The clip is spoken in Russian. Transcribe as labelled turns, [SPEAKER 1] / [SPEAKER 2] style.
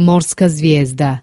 [SPEAKER 1] Морская звезда.